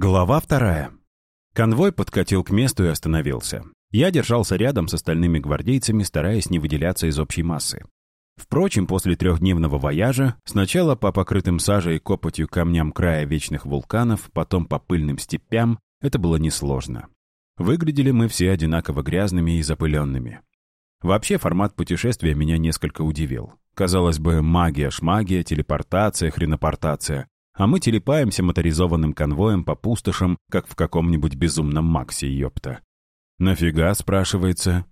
Глава вторая. Конвой подкатил к месту и остановился. Я держался рядом с остальными гвардейцами, стараясь не выделяться из общей массы. Впрочем, после трехдневного вояжа, сначала по покрытым сажей и копотью камням края вечных вулканов, потом по пыльным степям, это было несложно. Выглядели мы все одинаково грязными и запыленными. Вообще формат путешествия меня несколько удивил. Казалось бы, магия, шмагия, телепортация, хренопортация а мы телепаемся моторизованным конвоем по пустошам, как в каком-нибудь безумном Максе, ёпта. «Нафига?» — спрашивается.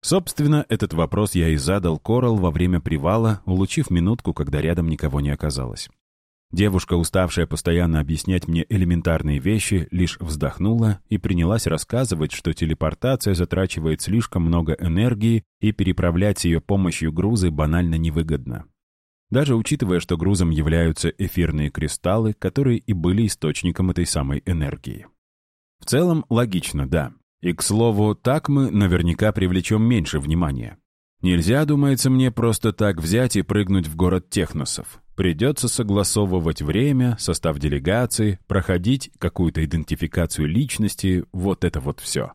Собственно, этот вопрос я и задал Корал во время привала, улучив минутку, когда рядом никого не оказалось. Девушка, уставшая постоянно объяснять мне элементарные вещи, лишь вздохнула и принялась рассказывать, что телепортация затрачивает слишком много энергии и переправлять с ее помощью грузы банально невыгодно даже учитывая, что грузом являются эфирные кристаллы, которые и были источником этой самой энергии. В целом, логично, да. И, к слову, так мы наверняка привлечем меньше внимания. Нельзя, думается мне, просто так взять и прыгнуть в город техносов. Придется согласовывать время, состав делегации, проходить какую-то идентификацию личности, вот это вот все.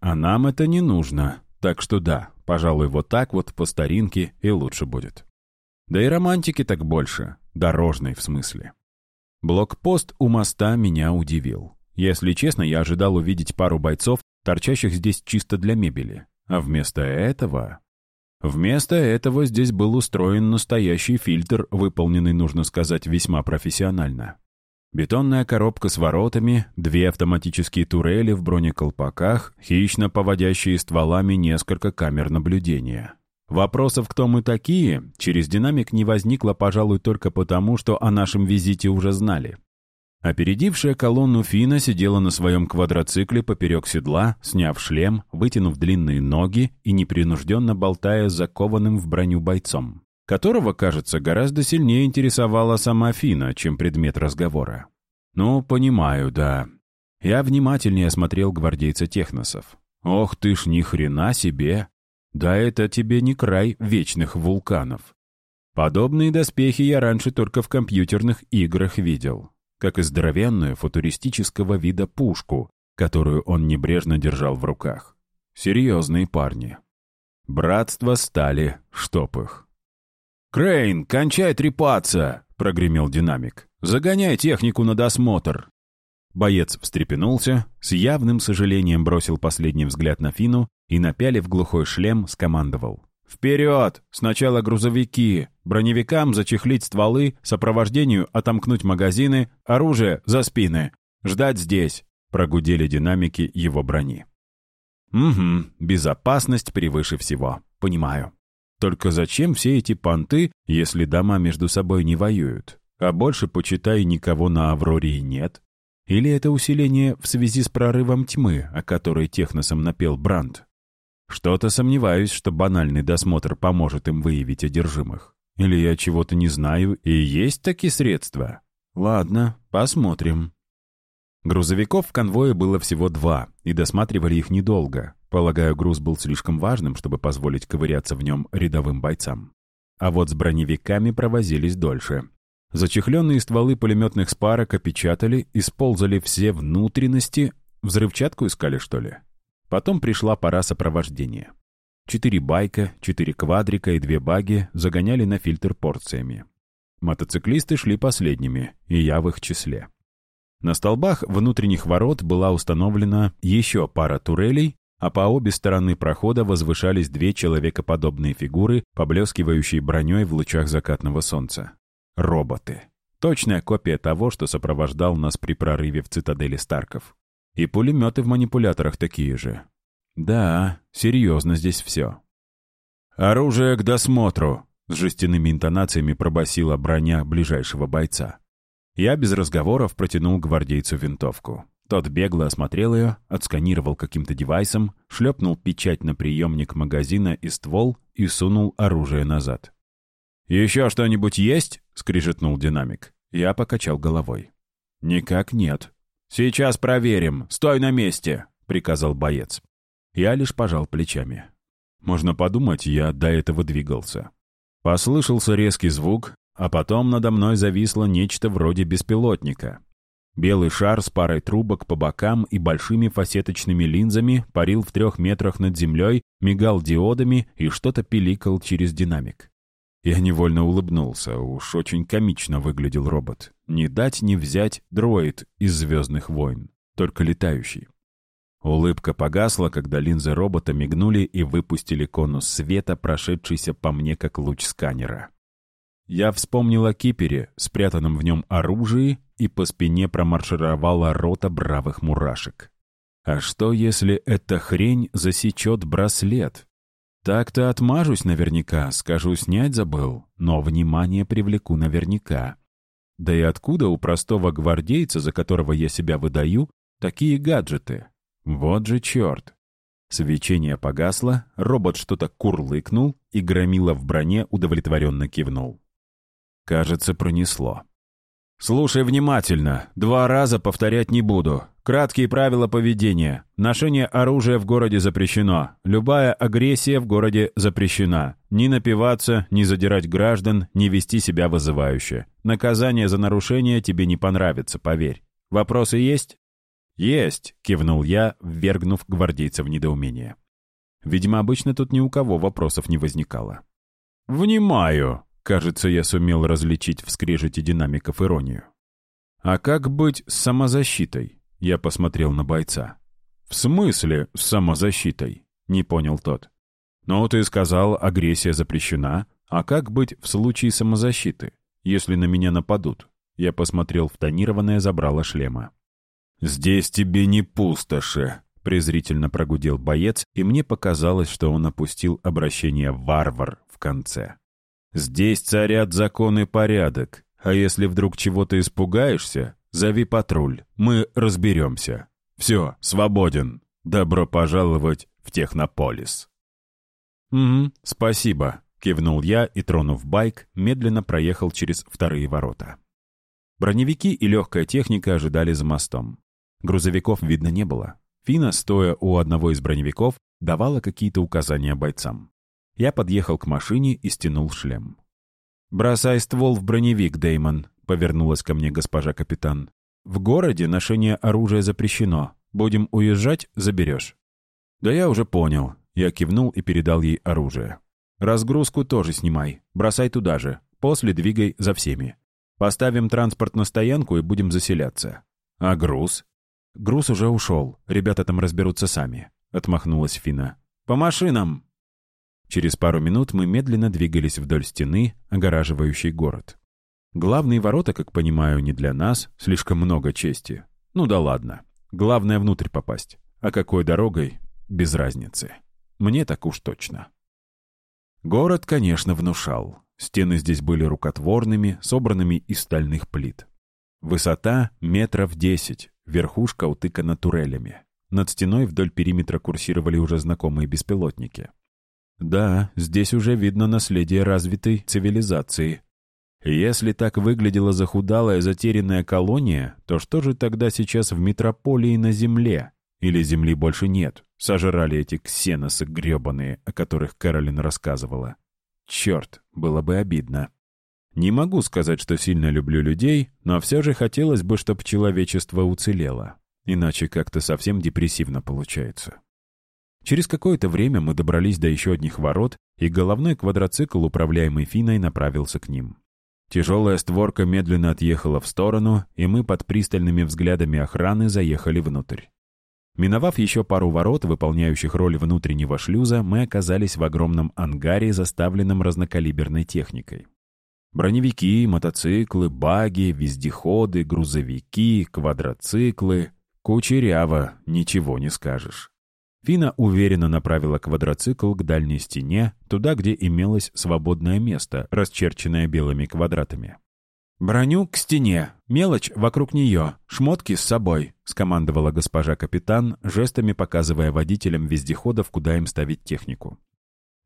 А нам это не нужно. Так что да, пожалуй, вот так вот по старинке и лучше будет. Да и романтики так больше, дорожной в смысле. Блокпост у моста меня удивил. Если честно, я ожидал увидеть пару бойцов, торчащих здесь чисто для мебели. А вместо этого... Вместо этого здесь был устроен настоящий фильтр, выполненный, нужно сказать, весьма профессионально. Бетонная коробка с воротами, две автоматические турели в бронеколпаках, хищно поводящие стволами несколько камер наблюдения. Вопросов, кто мы такие, через динамик не возникло, пожалуй, только потому, что о нашем визите уже знали. Опередившая колонну Фина сидела на своем квадроцикле поперек седла, сняв шлем, вытянув длинные ноги и непринужденно болтая закованным в броню бойцом, которого, кажется, гораздо сильнее интересовала сама Фина, чем предмет разговора. «Ну, понимаю, да». Я внимательнее осмотрел гвардейца техносов. «Ох ты ж, ни хрена себе! Да это тебе не край вечных вулканов. Подобные доспехи я раньше только в компьютерных играх видел, как и здоровенную футуристического вида пушку, которую он небрежно держал в руках. Серьезные парни. Братство стали, штоп их. «Крейн, кончай трепаться!» — прогремел динамик. «Загоняй технику на досмотр!» Боец встрепенулся, с явным сожалением бросил последний взгляд на Фину и, напялив глухой шлем, скомандовал. «Вперед! Сначала грузовики! Броневикам зачехлить стволы, сопровождению отомкнуть магазины, оружие за спины. Ждать здесь!» — прогудели динамики его брони. «Угу, безопасность превыше всего. Понимаю. Только зачем все эти понты, если дома между собой не воюют? А больше, почитай, никого на Авроре нет. Или это усиление в связи с прорывом тьмы, о которой техносом напел Бранд? Что-то сомневаюсь, что банальный досмотр поможет им выявить одержимых. Или я чего-то не знаю, и есть такие средства? Ладно, посмотрим. Грузовиков в конвое было всего два, и досматривали их недолго. Полагаю, груз был слишком важным, чтобы позволить ковыряться в нем рядовым бойцам. А вот с броневиками провозились дольше. Зачехленные стволы пулеметных спарок опечатали, исползали все внутренности. Взрывчатку искали, что ли? Потом пришла пора сопровождения. Четыре байка, четыре квадрика и две баги загоняли на фильтр порциями. Мотоциклисты шли последними, и я в их числе. На столбах внутренних ворот была установлена еще пара турелей, а по обе стороны прохода возвышались две человекоподобные фигуры, поблескивающие броней в лучах закатного солнца. Роботы. Точная копия того, что сопровождал нас при прорыве в цитадели Старков. И пулеметы в манипуляторах такие же. Да, серьезно здесь все. «Оружие к досмотру!» — с жестяными интонациями пробасила броня ближайшего бойца. Я без разговоров протянул гвардейцу винтовку. Тот бегло осмотрел ее, отсканировал каким-то девайсом, шлепнул печать на приемник магазина и ствол и сунул оружие назад. «Еще что-нибудь есть?» — скрижетнул динамик. Я покачал головой. «Никак нет», «Сейчас проверим. Стой на месте!» — приказал боец. Я лишь пожал плечами. Можно подумать, я до этого двигался. Послышался резкий звук, а потом надо мной зависло нечто вроде беспилотника. Белый шар с парой трубок по бокам и большими фасеточными линзами парил в трех метрах над землей, мигал диодами и что-то пиликал через динамик. Я невольно улыбнулся, уж очень комично выглядел робот. Не дать не взять дроид из «Звездных войн», только летающий. Улыбка погасла, когда линзы робота мигнули и выпустили конус света, прошедшийся по мне как луч сканера. Я вспомнил о кипере, спрятанном в нем оружии, и по спине промаршировала рота бравых мурашек. А что, если эта хрень засечет браслет? Так-то отмажусь наверняка, скажу, снять забыл, но внимание привлеку наверняка. Да и откуда у простого гвардейца, за которого я себя выдаю, такие гаджеты? Вот же черт! Свечение погасло, робот что-то курлыкнул, и громила в броне удовлетворенно кивнул. Кажется, пронесло. «Слушай внимательно. Два раза повторять не буду. Краткие правила поведения. Ношение оружия в городе запрещено. Любая агрессия в городе запрещена. Не напиваться, не задирать граждан, не вести себя вызывающе. Наказание за нарушение тебе не понравится, поверь. Вопросы есть?» «Есть», — кивнул я, ввергнув гвардейца в недоумение. Видимо, обычно тут ни у кого вопросов не возникало. «Внимаю!» Кажется, я сумел различить в скрежете динамиков иронию. «А как быть с самозащитой?» Я посмотрел на бойца. «В смысле с самозащитой?» Не понял тот. «Ну, ты сказал, агрессия запрещена. А как быть в случае самозащиты, если на меня нападут?» Я посмотрел в тонированное забрало шлема. «Здесь тебе не пустоши», — презрительно прогудел боец, и мне показалось, что он опустил обращение «варвар» в конце. Здесь царят закон и порядок, а если вдруг чего-то испугаешься, зови патруль, мы разберемся. Все, свободен. Добро пожаловать в Технополис». «Угу, спасибо», — кивнул я и, тронув байк, медленно проехал через вторые ворота. Броневики и легкая техника ожидали за мостом. Грузовиков видно не было. Фина, стоя у одного из броневиков, давала какие-то указания бойцам. Я подъехал к машине и стянул шлем. «Бросай ствол в броневик, Деймон», — повернулась ко мне госпожа капитан. «В городе ношение оружия запрещено. Будем уезжать — заберешь». «Да я уже понял». Я кивнул и передал ей оружие. «Разгрузку тоже снимай. Бросай туда же. После двигай за всеми. Поставим транспорт на стоянку и будем заселяться». «А груз?» «Груз уже ушел. Ребята там разберутся сами», — отмахнулась Фина. «По машинам!» Через пару минут мы медленно двигались вдоль стены, огораживающей город. Главные ворота, как понимаю, не для нас, слишком много чести. Ну да ладно. Главное внутрь попасть. А какой дорогой — без разницы. Мне так уж точно. Город, конечно, внушал. Стены здесь были рукотворными, собранными из стальных плит. Высота метров десять, верхушка утыкана турелями. Над стеной вдоль периметра курсировали уже знакомые беспилотники. Да, здесь уже видно наследие развитой цивилизации. Если так выглядела захудалая затерянная колония, то что же тогда сейчас в метрополии на Земле? Или Земли больше нет? Сожрали эти ксеносы гребаные, о которых Кэролин рассказывала. Черт, было бы обидно. Не могу сказать, что сильно люблю людей, но все же хотелось бы, чтобы человечество уцелело. Иначе как-то совсем депрессивно получается. Через какое-то время мы добрались до еще одних ворот, и головной квадроцикл, управляемый Финой, направился к ним. Тяжелая створка медленно отъехала в сторону, и мы под пристальными взглядами охраны заехали внутрь. Миновав еще пару ворот, выполняющих роль внутреннего шлюза, мы оказались в огромном ангаре, заставленном разнокалиберной техникой. Броневики, мотоциклы, баги, вездеходы, грузовики, квадроциклы. Кучеряво, ничего не скажешь. Фина уверенно направила квадроцикл к дальней стене, туда, где имелось свободное место, расчерченное белыми квадратами. «Броню к стене, мелочь вокруг нее, шмотки с собой», — скомандовала госпожа капитан, жестами показывая водителям вездеходов, куда им ставить технику.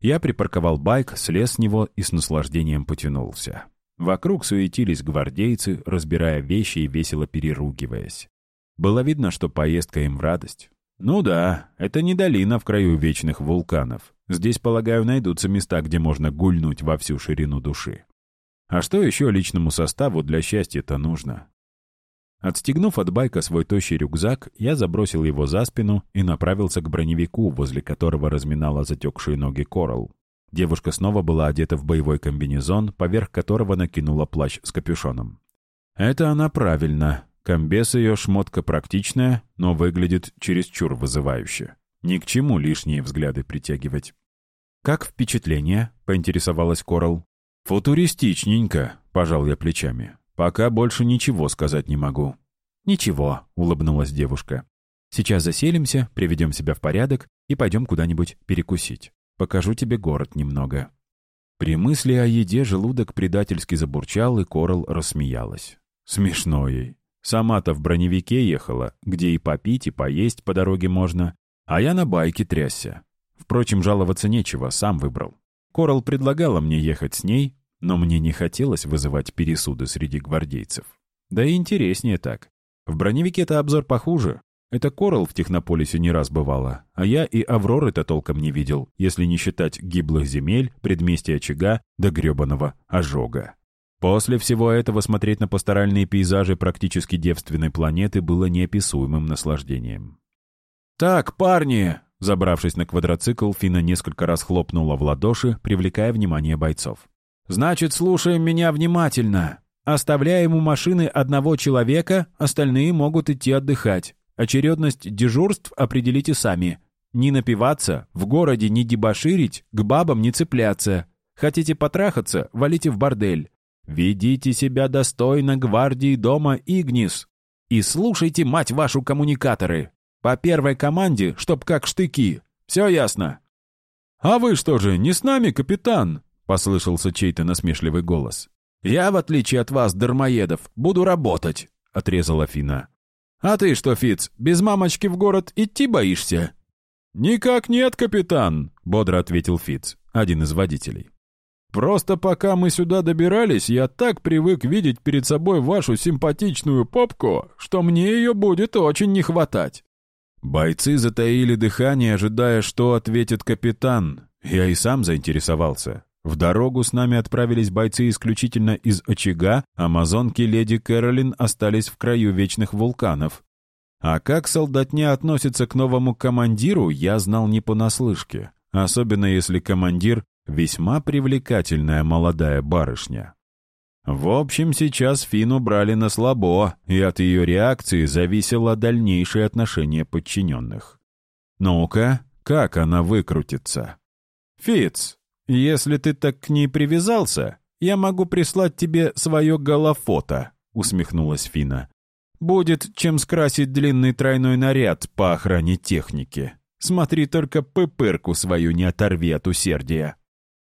Я припарковал байк, слез с него и с наслаждением потянулся. Вокруг суетились гвардейцы, разбирая вещи и весело переругиваясь. Было видно, что поездка им в радость. «Ну да, это не долина в краю вечных вулканов. Здесь, полагаю, найдутся места, где можно гульнуть во всю ширину души. А что еще личному составу для счастья-то нужно? Отстегнув от байка свой тощий рюкзак, я забросил его за спину и направился к броневику, возле которого разминала затекшие ноги Коралл. Девушка снова была одета в боевой комбинезон, поверх которого накинула плащ с капюшоном. Это она правильно. Комбес ее шмотка практичная, но выглядит чересчур вызывающе. Ни к чему лишние взгляды притягивать. «Как впечатление?» — поинтересовалась Корал. «Футуристичненько», — пожал я плечами. «Пока больше ничего сказать не могу». «Ничего», — улыбнулась девушка. «Сейчас заселимся, приведем себя в порядок и пойдем куда-нибудь перекусить. Покажу тебе город немного». При мысли о еде желудок предательски забурчал, и Корал рассмеялась. Смешно ей. Сама-то в броневике ехала, где и попить, и поесть по дороге можно, а я на байке трясся. Впрочем, жаловаться нечего, сам выбрал. Корал предлагала мне ехать с ней, но мне не хотелось вызывать пересуды среди гвардейцев. Да и интереснее так. В броневике-то обзор похуже. Это Корал в Технополисе не раз бывало, а я и Авроры-то толком не видел, если не считать гиблых земель, предместья очага до гребаного ожога. После всего этого смотреть на пасторальные пейзажи практически девственной планеты было неописуемым наслаждением. «Так, парни!» Забравшись на квадроцикл, Фина несколько раз хлопнула в ладоши, привлекая внимание бойцов. «Значит, слушаем меня внимательно. Оставляем у машины одного человека, остальные могут идти отдыхать. Очередность дежурств определите сами. Не напиваться, в городе не дебоширить, к бабам не цепляться. Хотите потрахаться, валите в бордель. Ведите себя достойно гвардии дома Игнис. И слушайте, мать вашу, коммуникаторы. По первой команде, чтоб как штыки. Все ясно?» «А вы что же, не с нами, капитан?» — послышался чей-то насмешливый голос. «Я, в отличие от вас, дармоедов, буду работать», — отрезала Фина. «А ты что, Фиц, без мамочки в город идти боишься?» «Никак нет, капитан», — бодро ответил Фиц, один из водителей. «Просто пока мы сюда добирались, я так привык видеть перед собой вашу симпатичную попку, что мне ее будет очень не хватать». Бойцы затаили дыхание, ожидая, что ответит капитан. Я и сам заинтересовался. В дорогу с нами отправились бойцы исключительно из очага, амазонки леди Кэролин остались в краю вечных вулканов. А как солдатня относится к новому командиру, я знал не понаслышке, особенно если командир — весьма привлекательная молодая барышня. В общем, сейчас Фину брали на слабо, и от ее реакции зависело дальнейшее отношение подчиненных. «Ну-ка, как она выкрутится?» «Фиц, «Если ты так к ней привязался, я могу прислать тебе свое голофото», — усмехнулась Фина. «Будет чем скрасить длинный тройной наряд по охране техники. Смотри, только пыпырку свою не оторви от усердия».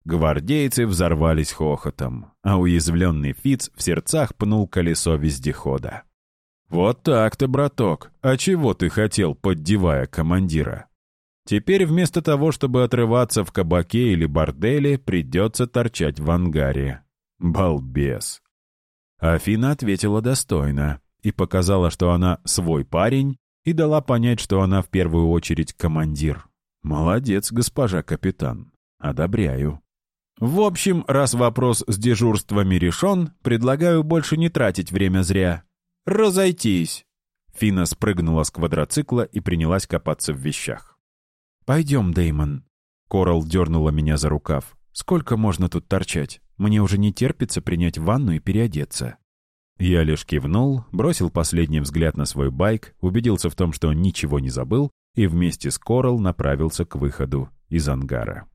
Гвардейцы взорвались хохотом, а уязвленный Фиц в сердцах пнул колесо вездехода. «Вот так-то, браток. А чего ты хотел, поддевая командира?» Теперь вместо того, чтобы отрываться в кабаке или борделе, придется торчать в ангаре. Балбес. Афина ответила достойно и показала, что она свой парень, и дала понять, что она в первую очередь командир. Молодец, госпожа капитан. Одобряю. В общем, раз вопрос с дежурствами решен, предлагаю больше не тратить время зря. Разойтись. Фина спрыгнула с квадроцикла и принялась копаться в вещах. «Пойдем, Деймон». Корал дернула меня за рукав. «Сколько можно тут торчать? Мне уже не терпится принять ванну и переодеться». Я лишь кивнул, бросил последний взгляд на свой байк, убедился в том, что ничего не забыл, и вместе с Корал направился к выходу из ангара.